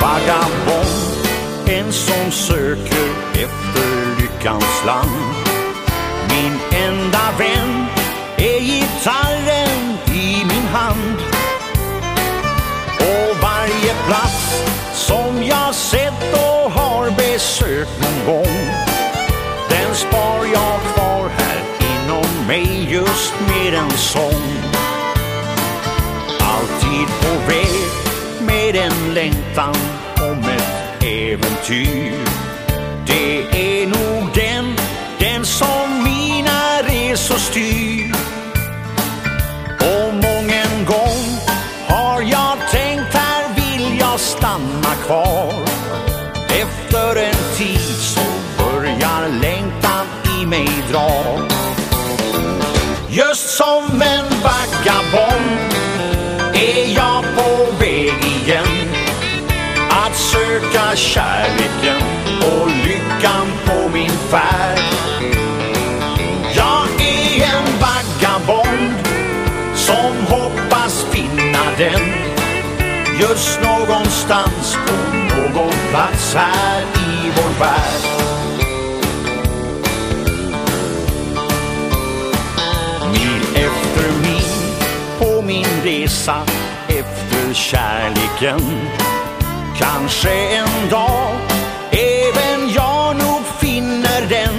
Vagabond, en som söker efter lyckans land. Min enda vän är gitarren i min hand. Och varje plats som jag sett och har besökt någon gång den spar jag kvar här inom mig just med en sång. Alltid på väg med en längtan om ett äventyr. Det är nog den, den som mina resor styr. Och mången gång har jag tänkt här vill jag stanna kvar. Efter en tid så börjar längtan i mig dra. Just som att söka kärleken och lyckan på min färd. Jag är en vagabond som hoppas finna den just någonstans på någon plats här i vår värld. Mil efter mil på min resa efter kärleken Kanske en dag även jag nog finner den.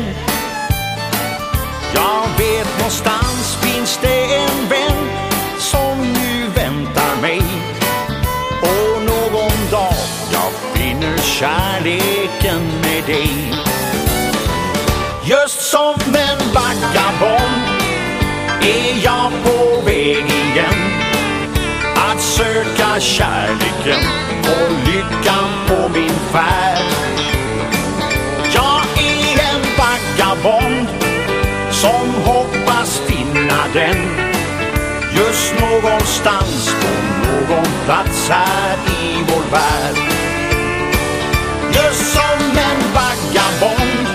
Jag vet någonstans finns det en vän som nu väntar mig. Och någon dag jag finner kärleken med dig. Just som en vagabond är jag på väg igen att söka kärleken och lyckan på min färd. Jag är en vagabond som hoppas finna den just någonstans på någon plats här i vår värld. Just som en vagabond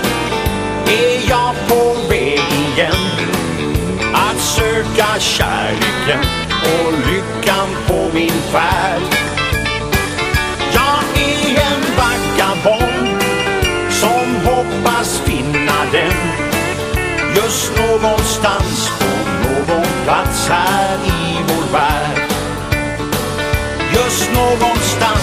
är jag på väg igen att söka kärleken och lyckan på min färd. Den just någonstans på någon plats här i vår värld. Just någonstans